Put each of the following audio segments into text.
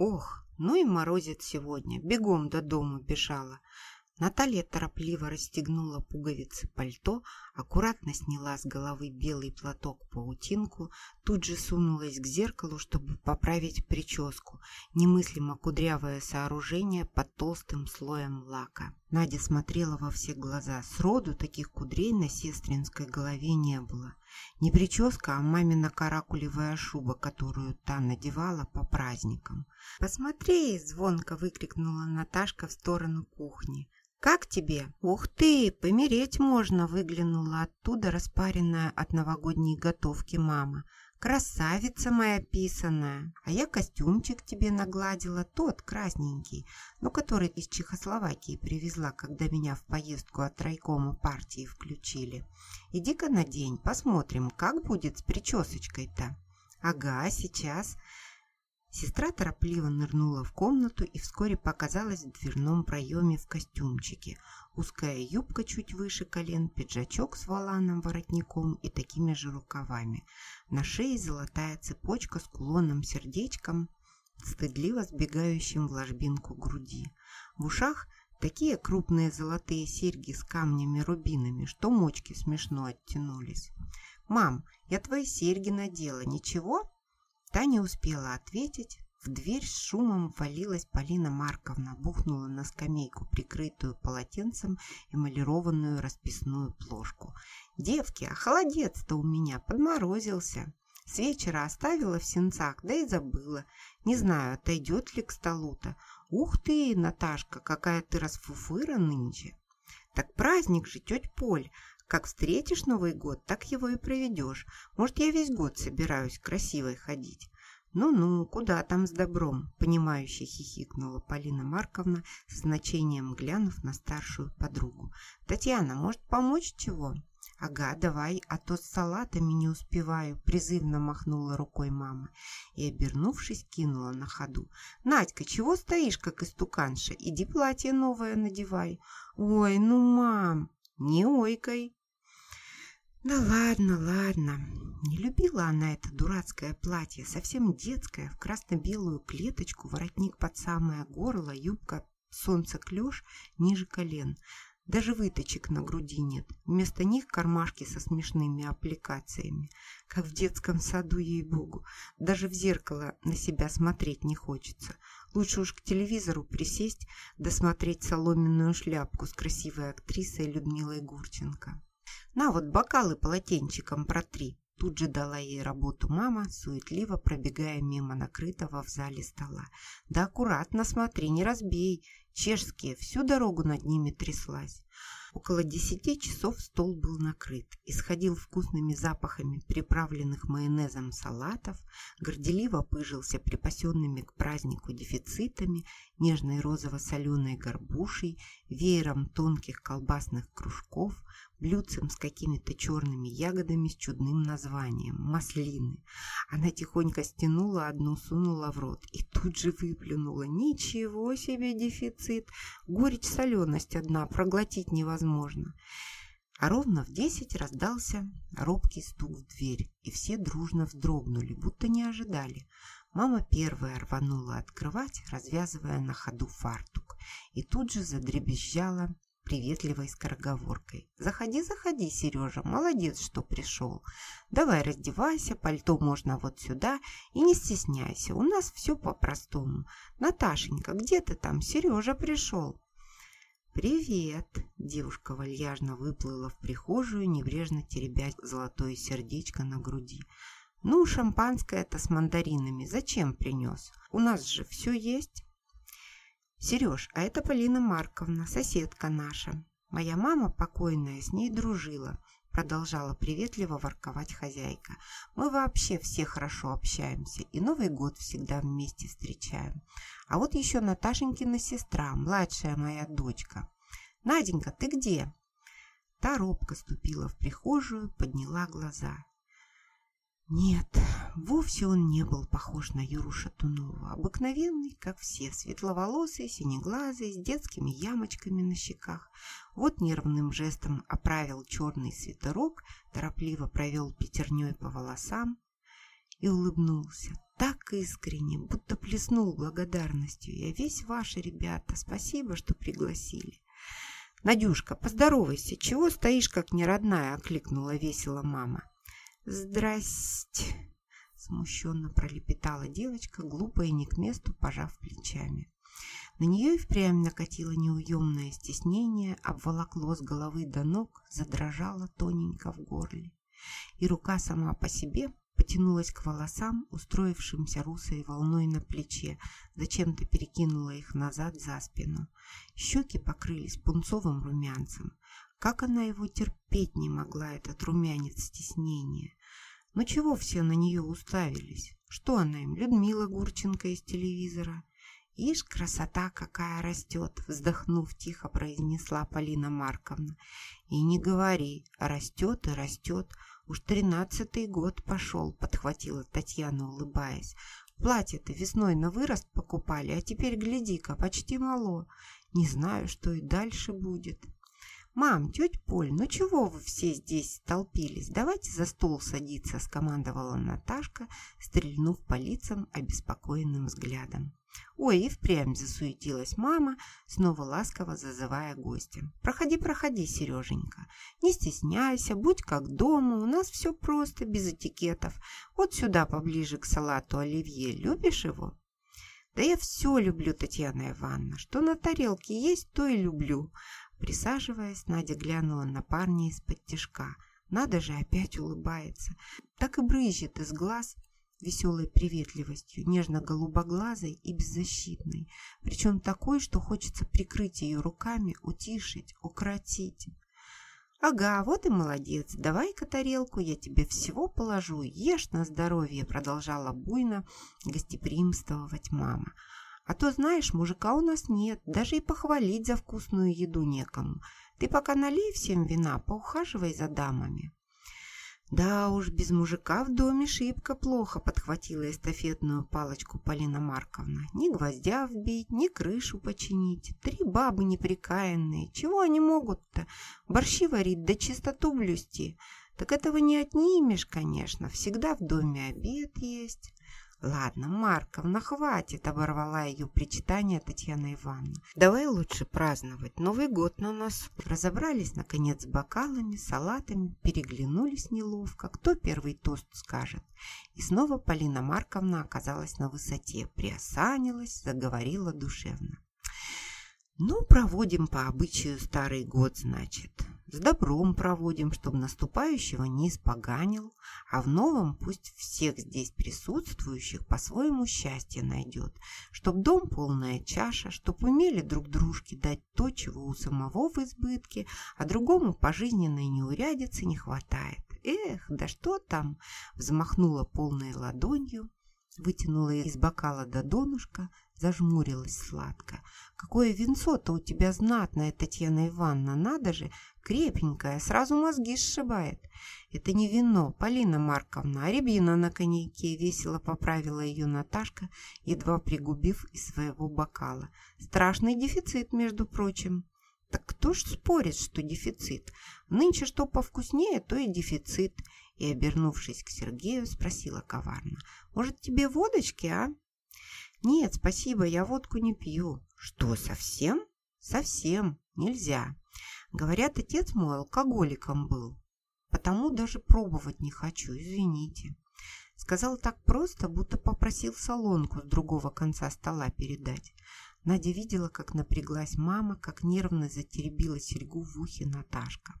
Ох, ну и морозит сегодня. Бегом до дома бежала. Наталья торопливо расстегнула пуговицы пальто, аккуратно сняла с головы белый платок-паутинку, тут же сунулась к зеркалу, чтобы поправить прическу, немыслимо кудрявое сооружение под толстым слоем лака. Надя смотрела во все глаза. Сроду таких кудрей на сестринской голове не было. Не прическа, а мамина каракулевая шуба, которую та надевала по праздникам. «Посмотри!» – звонко выкрикнула Наташка в сторону кухни. «Как тебе?» «Ух ты, помереть можно!» выглянула оттуда распаренная от новогодней готовки мама. «Красавица моя писаная! А я костюмчик тебе нагладила, тот красненький, но который из Чехословакии привезла, когда меня в поездку от райкома партии включили. Иди-ка на день, посмотрим, как будет с причесочкой-то». «Ага, сейчас...» Сестра торопливо нырнула в комнату и вскоре показалась в дверном проеме в костюмчике. Узкая юбка чуть выше колен, пиджачок с воланом воротником и такими же рукавами. На шее золотая цепочка с кулоном-сердечком, стыдливо сбегающим в ложбинку груди. В ушах такие крупные золотые серьги с камнями-рубинами, что мочки смешно оттянулись. «Мам, я твои серьги надела, ничего?» Та не успела ответить. В дверь с шумом ввалилась Полина Марковна, бухнула на скамейку, прикрытую полотенцем эмалированную расписную плошку. «Девки, а холодец-то у меня подморозился!» С вечера оставила в сенцах, да и забыла. Не знаю, отойдет ли к столу-то. Ух ты, Наташка, какая ты расфуфыра нынче. Так праздник же, тетя Поль. Как встретишь Новый год, так его и проведешь. Может, я весь год собираюсь красивой ходить. «Ну-ну, куда там с добром?» – понимающе хихикнула Полина Марковна, с значением глянув на старшую подругу. «Татьяна, может, помочь чего?» «Ага, давай, а то с салатами не успеваю», – призывно махнула рукой мама и, обернувшись, кинула на ходу. «Надька, чего стоишь, как истуканша? Иди платье новое надевай». «Ой, ну, мам!» «Не ойкой!» Да ладно, ладно. Не любила она это дурацкое платье, совсем детское, в красно-белую клеточку, воротник под самое горло, юбка солнце-клеш ниже колен. Даже выточек на груди нет. Вместо них кармашки со смешными аппликациями. Как в детском саду, ей-богу. Даже в зеркало на себя смотреть не хочется. Лучше уж к телевизору присесть, досмотреть соломенную шляпку с красивой актрисой Людмилой Гурченко. На вот бокалы полотенчиком протри. Тут же дала ей работу мама, суетливо пробегая мимо накрытого в зале стола. Да аккуратно смотри, не разбей. Чешские всю дорогу над ними тряслась. Около десяти часов стол был накрыт, исходил вкусными запахами приправленных майонезом салатов, горделиво пыжился припасенными к празднику дефицитами, нежной розово-соленой горбушей, веером тонких колбасных кружков, блюдцем с какими-то черными ягодами с чудным названием – маслины. Она тихонько стянула одну, сунула в рот и тут же выплюнула. Ничего себе дефицит! Горечь-соленость одна, проглотить невозможно. А ровно в десять раздался робкий стук в дверь, и все дружно вздрогнули, будто не ожидали. Мама первая рванула открывать, развязывая на ходу фартук, и тут же задребезжала приветливой скороговоркой. «Заходи, заходи, Сережа, молодец, что пришел. Давай раздевайся, пальто можно вот сюда, и не стесняйся, у нас все по-простому. Наташенька, где ты там? Сережа пришел». «Привет!» – девушка вальяжно выплыла в прихожую, небрежно теребя золотое сердечко на груди. «Ну, шампанское-то с мандаринами зачем принес? У нас же все есть!» «Сереж, а это Полина Марковна, соседка наша. Моя мама покойная с ней дружила», продолжала приветливо ворковать хозяйка. «Мы вообще все хорошо общаемся и Новый год всегда вместе встречаем. А вот еще Наташенькина сестра, младшая моя дочка. Наденька, ты где?» Та робко ступила в прихожую, подняла глаза. Нет, вовсе он не был похож на Юру Шатунова. Обыкновенный, как все, светловолосый, синеглазый, с детскими ямочками на щеках. Вот нервным жестом оправил черный свитерок, торопливо провел пятерней по волосам и улыбнулся. так искренне, будто плеснул благодарностью. Я весь ваши ребята, спасибо, что пригласили. «Надюшка, поздоровайся, чего стоишь, как неродная?» – окликнула весело мама. «Здрасте!» – смущенно пролепетала девочка, глупо и не к месту, пожав плечами. На нее и впрямь накатило неуемное стеснение, обволокло с головы до ног, задрожало тоненько в горле. И рука сама по себе потянулась к волосам, устроившимся русой волной на плече, зачем-то перекинула их назад за спину. Щеки покрылись пунцовым румянцем. Как она его терпеть не могла, этот румянец стеснения. Но чего все на нее уставились? Что она им, Людмила Гурченко из телевизора? «Ишь, красота какая растет!» – вздохнув, тихо произнесла Полина Марковна. «И не говори, растет и растет!» «Уж тринадцатый год пошел», — подхватила Татьяна, улыбаясь. «Платье-то весной на вырост покупали, а теперь, гляди-ка, почти мало. Не знаю, что и дальше будет». «Мам, тетя Поль, ну чего вы все здесь столпились? Давайте за стол садиться», — скомандовала Наташка, стрельнув по лицам обеспокоенным взглядом. Ой, и впрямь засуетилась мама, снова ласково зазывая гостя. «Проходи, проходи, Сереженька. Не стесняйся, будь как дома, у нас все просто, без этикетов. Вот сюда поближе к салату оливье. Любишь его?» «Да я все люблю, Татьяна Ивановна. Что на тарелке есть, то и люблю». Присаживаясь, Надя глянула на парня из-под тишка. Надо же, опять улыбается. Так и брызжет из глаз веселой приветливостью, нежно-голубоглазой и беззащитной, причем такой, что хочется прикрыть ее руками, утишить, укротить. «Ага, вот и молодец. Давай-ка тарелку, я тебе всего положу. Ешь на здоровье», — продолжала буйно гостеприимствовать мама. «А то, знаешь, мужика у нас нет, даже и похвалить за вкусную еду некому. Ты пока налей всем вина, поухаживай за дамами». «Да уж, без мужика в доме шибко плохо», — подхватила эстафетную палочку Полина Марковна. «Ни гвоздя вбить, ни крышу починить. Три бабы неприкаянные. Чего они могут-то? Борщи варить да чистоту блюсти. Так этого не отнимешь, конечно. Всегда в доме обед есть». «Ладно, Марковна, хватит!» – оборвала ее причитание Татьяна Ивановна. «Давай лучше праздновать. Новый год на нас». Разобрались, наконец, с бокалами, салатами, переглянулись неловко. Кто первый тост скажет? И снова Полина Марковна оказалась на высоте, приосанилась, заговорила душевно. «Ну, проводим по обычаю старый год, значит. С добром проводим, чтобы наступающего не испоганил, а в новом пусть всех здесь присутствующих по-своему счастье найдет, чтоб дом полная чаша, чтоб умели друг дружке дать то, чего у самого в избытке, а другому пожизненной неурядицы не хватает. Эх, да что там, взмахнула полной ладонью, вытянула из бокала до донышка, зажмурилась сладко. «Какое венцо-то у тебя знатное, Татьяна Ивановна, надо же, крепенькое, сразу мозги сшибает». «Это не вино, Полина Марковна, а рябина на коньяке», весело поправила ее Наташка, едва пригубив из своего бокала. «Страшный дефицит, между прочим». Так кто ж спорит, что дефицит? Нынче что повкуснее, то и дефицит. И, обернувшись к Сергею, спросила коварно. Может, тебе водочки, а? «Нет, спасибо, я водку не пью». «Что, совсем?» «Совсем. Нельзя. Говорят, отец мой алкоголиком был. Потому даже пробовать не хочу, извините». Сказал так просто, будто попросил солонку с другого конца стола передать. Надя видела, как напряглась мама, как нервно затеребила серьгу в ухе Наташка.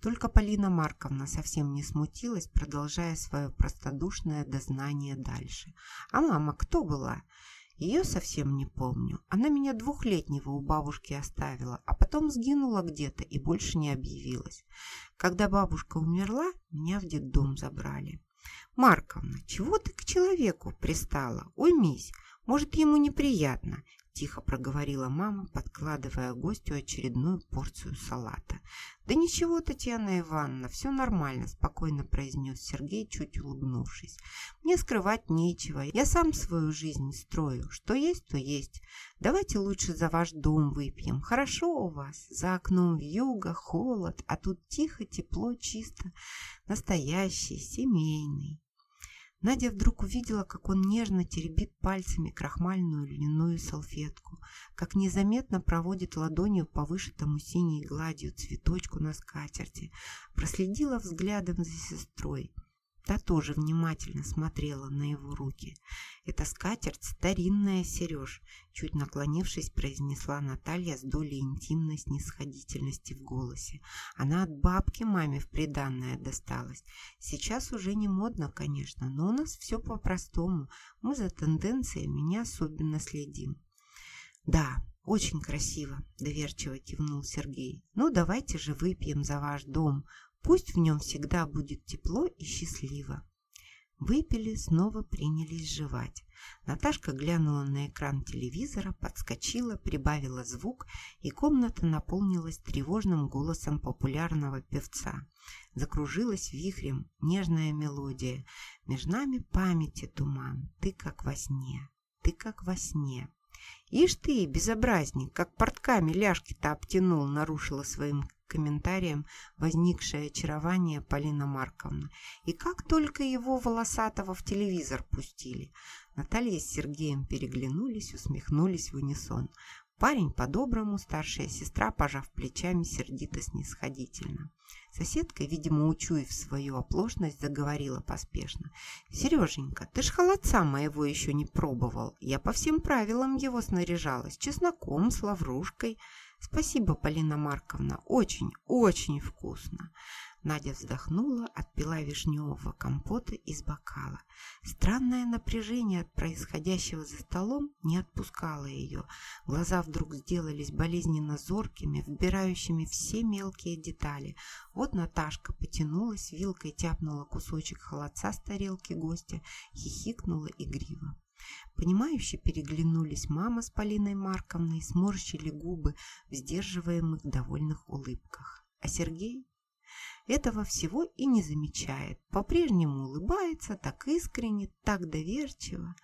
Только Полина Марковна совсем не смутилась, продолжая свое простодушное дознание дальше. А мама кто была? Ее совсем не помню. Она меня двухлетнего у бабушки оставила, а потом сгинула где-то и больше не объявилась. Когда бабушка умерла, меня в детдом забрали. «Марковна, чего ты к человеку пристала? Уймись, может, ему неприятно. — тихо проговорила мама, подкладывая гостю очередную порцию салата. «Да ничего, Татьяна Ивановна, все нормально», — спокойно произнес Сергей, чуть улыбнувшись. «Мне скрывать нечего. Я сам свою жизнь строю. Что есть, то есть. Давайте лучше за ваш дом выпьем. Хорошо у вас. За окном вьюга, холод, а тут тихо, тепло, чисто. Настоящий, семейный». Надя вдруг увидела, как он нежно теребит пальцами крахмальную льняную салфетку, как незаметно проводит ладонью по вышитому синей гладью цветочку на скатерти, проследила взглядом за сестрой. Та тоже внимательно смотрела на его руки. «Это скатерть старинная, Сереж», — чуть наклонившись, произнесла Наталья с долей интимной снисходительности в голосе. «Она от бабки маме в приданное досталась. Сейчас уже не модно, конечно, но у нас все по-простому. Мы за тенденциями не особенно следим». «Да, очень красиво», — доверчиво кивнул Сергей. «Ну, давайте же выпьем за ваш дом. Пусть в нем всегда будет тепло и счастливо. Выпили, снова принялись жевать. Наташка глянула на экран телевизора, подскочила, прибавила звук, и комната наполнилась тревожным голосом популярного певца. Закружилась вихрем нежная мелодия. Меж нами памяти туман, ты как во сне, ты как во сне. Ишь ты, безобразник, как портками ляжки-то обтянул, нарушила своим комментарием возникшее очарование Полина Марковна. И как только его волосатого в телевизор пустили. Наталья с Сергеем переглянулись, усмехнулись в унисон. Парень по-доброму, старшая сестра, пожав плечами, сердито-снисходительно. Соседка, видимо, учуяв свою оплошность, заговорила поспешно. «Сереженька, ты ж холодца моего еще не пробовал. Я по всем правилам его снаряжала, с чесноком, с лаврушкой. Спасибо, Полина Марковна, очень, очень вкусно. Надя вздохнула, отпила вишневого компота из бокала. Странное напряжение от происходящего за столом не отпускало ее. Глаза вдруг сделались болезненно зоркими, вбирающими все мелкие детали. Вот Наташка потянулась, вилкой тяпнула кусочек холодца с тарелки гостя, хихикнула игриво. Понимающе переглянулись мама с Полиной Марковной сморщили губы в сдерживаемых довольных улыбках. А Сергей этого всего и не замечает. По-прежнему улыбается так искренне, так доверчиво.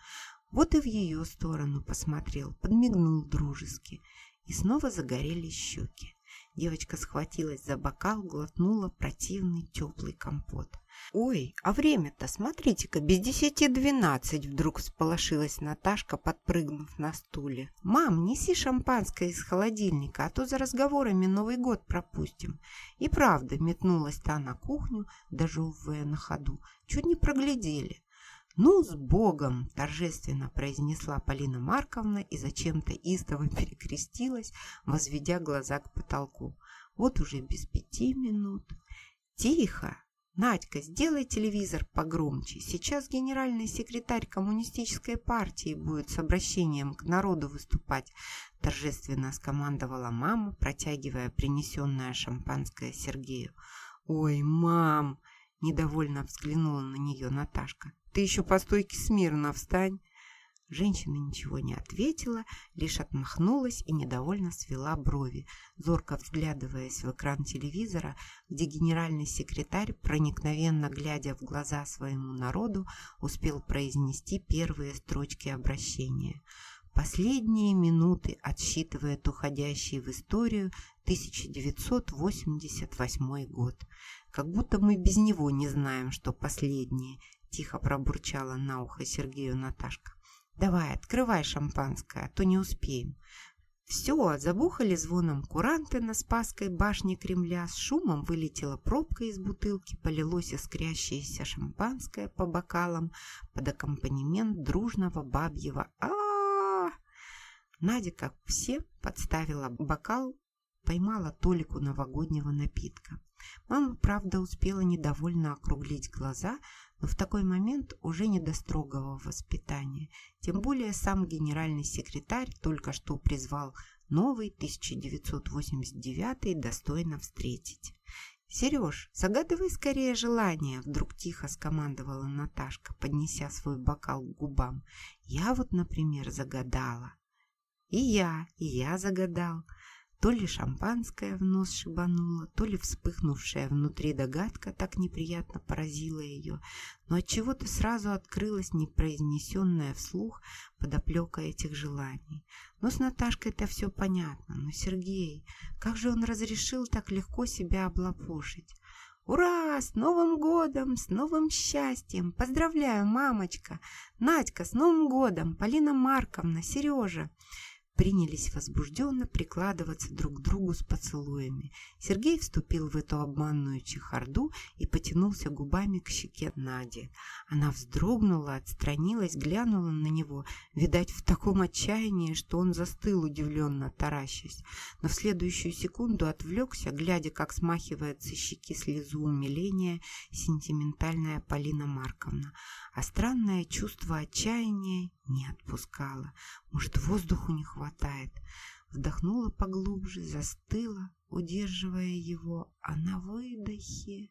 Вот и в ее сторону посмотрел, подмигнул дружески. И снова загорелись щеки. Девочка схватилась за бокал, глотнула противный теплый компот. «Ой, а время-то, смотрите-ка, без десяти двенадцать!» Вдруг всполошилась Наташка, подпрыгнув на стуле. «Мам, неси шампанское из холодильника, а то за разговорами Новый год пропустим». И правда, метнулась та на кухню, дожевывая на ходу. Чуть не проглядели. «Ну, с Богом!» – торжественно произнесла Полина Марковна и зачем-то истово перекрестилась, возведя глаза к потолку. «Вот уже без пяти минут». «Тихо!» «Надька, сделай телевизор погромче. Сейчас генеральный секретарь коммунистической партии будет с обращением к народу выступать», торжественно скомандовала мама, протягивая принесенное шампанское Сергею. «Ой, мам!» – недовольно взглянула на нее Наташка. Ты еще по стойке смирно встань. Женщина ничего не ответила, лишь отмахнулась и недовольно свела брови, зорко взглядываясь в экран телевизора, где генеральный секретарь, проникновенно глядя в глаза своему народу, успел произнести первые строчки обращения. Последние минуты отсчитывает уходящий в историю 1988 год. Как будто мы без него не знаем, что последнее, Тихо пробурчала на ухо Сергею Наташка. «Давай, открывай шампанское, а то не успеем». Все, забухали звоном куранты на Спасской башне Кремля, с шумом вылетела пробка из бутылки, полилось искрящееся шампанское по бокалам под аккомпанемент дружного бабьего а, -а, -а, Надя, как все, подставила бокал, поймала толику новогоднего напитка. Мама, правда, успела недовольно округлить глаза, но в такой момент уже не до строгого воспитания. Тем более сам генеральный секретарь только что призвал новый 1989 достойно встретить. «Сереж, загадывай скорее желание», — вдруг тихо скомандовала Наташка, поднеся свой бокал к губам. «Я вот, например, загадала». «И я, и я загадал», то ли шампанское в нос шибануло, то ли вспыхнувшая внутри догадка так неприятно поразила ее, но от чего то сразу открылась непроизнесенная вслух подоплека этих желаний. Но с Наташкой-то все понятно, но Сергей, как же он разрешил так легко себя облапошить? «Ура! С Новым годом! С новым счастьем! Поздравляю, мамочка! Надька, с Новым годом! Полина Марковна, Сережа!» Принялись возбужденно прикладываться друг к другу с поцелуями. Сергей вступил в эту обманную чехарду и потянулся губами к щеке Нади. Она вздрогнула, отстранилась, глянула на него, видать, в таком отчаянии, что он застыл, удивленно таращась. Но в следующую секунду отвлекся, глядя, как смахивает со щеки слезу умиления сентиментальная Полина Марковна. А странное чувство отчаяния не отпускало. Может, воздуху не хватает. Вдохнула поглубже, застыла, удерживая его, а на выдохе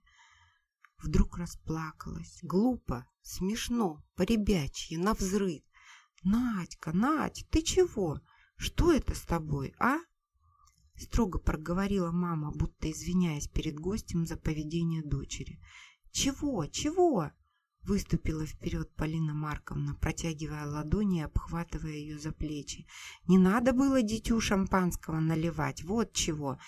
вдруг расплакалась. Глупо, смешно, поребячье, навзрыд. «Надька, Надь, ты чего? Что это с тобой, а?» Строго проговорила мама, будто извиняясь перед гостем за поведение дочери. «Чего? Чего?» Выступила вперед Полина Марковна, протягивая ладони и обхватывая ее за плечи. «Не надо было дитю шампанского наливать, вот чего!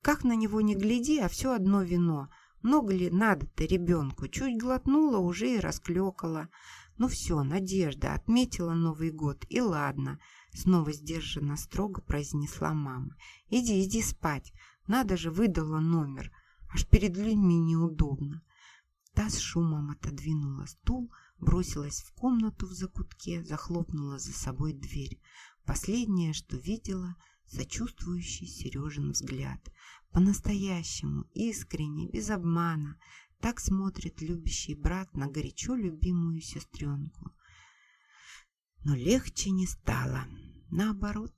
Как на него не гляди, а все одно вино. Много ли надо-то ребенку? Чуть глотнула, уже и расклекала. Ну все, Надежда, отметила Новый год, и ладно!» Снова сдержанно строго произнесла мама. «Иди, иди спать, надо же, выдала номер, аж перед людьми неудобно». Та с шумом отодвинула стул, бросилась в комнату в закутке, захлопнула за собой дверь. Последнее, что видела, сочувствующий Сережин взгляд. По-настоящему, искренне, без обмана. Так смотрит любящий брат на горячо любимую сестренку. Но легче не стало. Наоборот,